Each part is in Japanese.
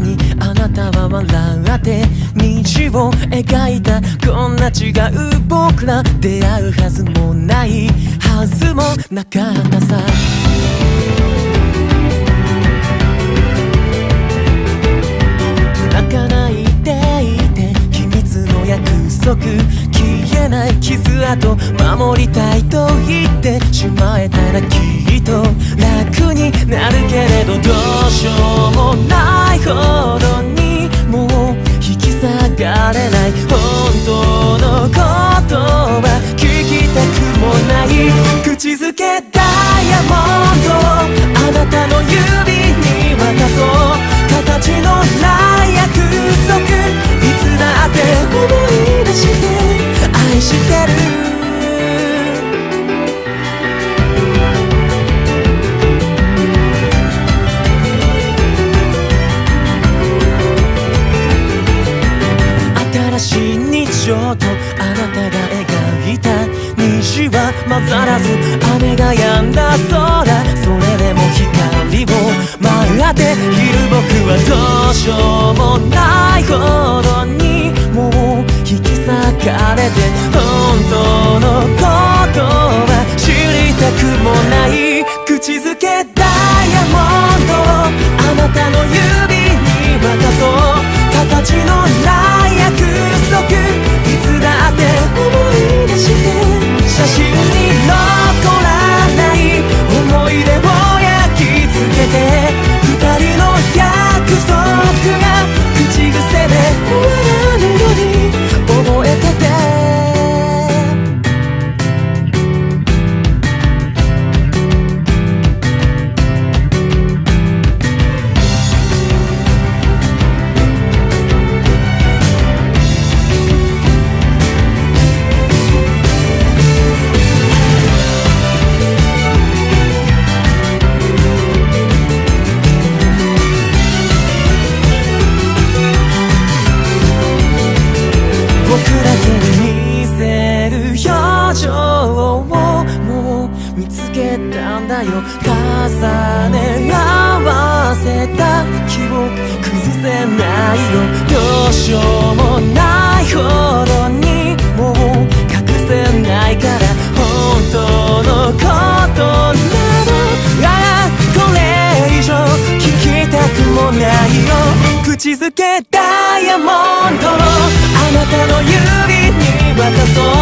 にあなたは笑って虹を描いたこんな違う僕ら出会うはずもないはずもなかったさ。泣かないでいて秘密の約束消えない傷跡守りたいと言ってしまえたらきっと楽になるけれど口づけダイヤモンド。あなたの指に渡そう。形のない約束いつだって思い出して愛してる。新しい日常とあなたがらず雨が止んだ空。それでも光を丸当て昼僕はどうしようもないほどにもう引き裂かれて本当のことは知りたくもない。口づけよ重ね合わせた記憶崩せないよどうしようもないほどにもう隠せないから本当のことなのああこれ以上聞きたくもないよ口づけダイヤモンドをあなたの指に渡そう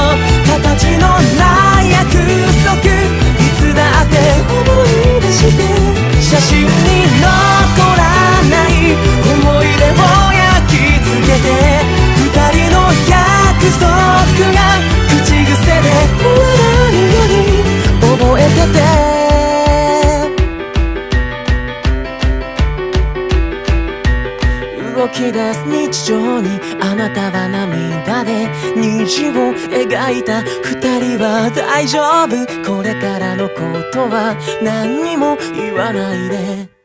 動き出す日常にあなたは涙で虹を描いた二人は大丈夫。これからのことは何にも言わないで。